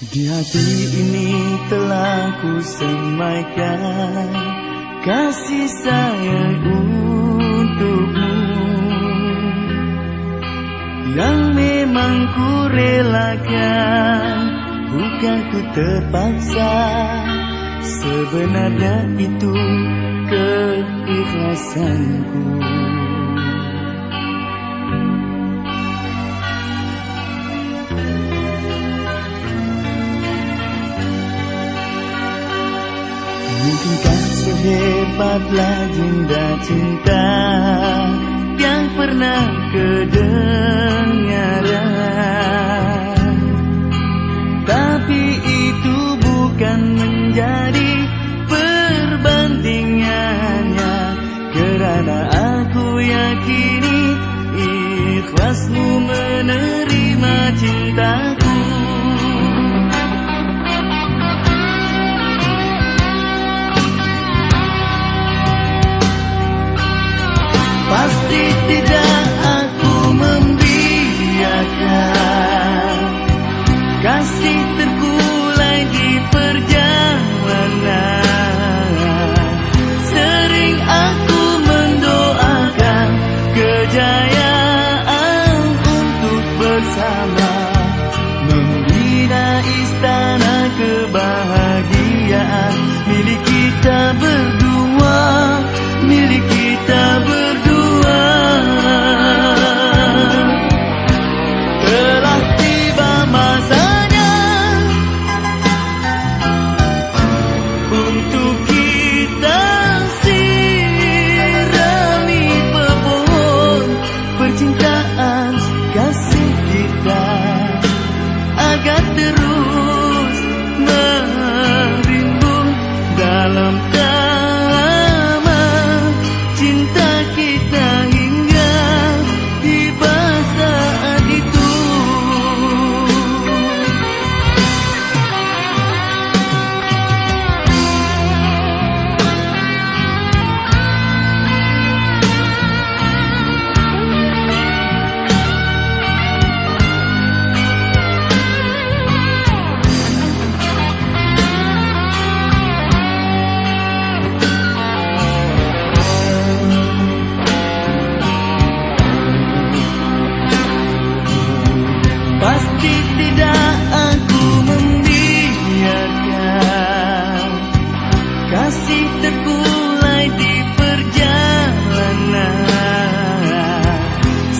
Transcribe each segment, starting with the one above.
Di hati ini telah ku semaikan kasih sayang untukmu Yang memang ku relakan. Bukan ku terpaksa Sebenarnya itu keikhlasanku Mungkinkah sehebat legenda cinta Yang pernah kedengaran. Tapi itu bukan menjadi perbandingannya. Kerana aku yakini ikhlasmu menerima cintaku Kasih terkulai di perjalanan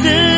to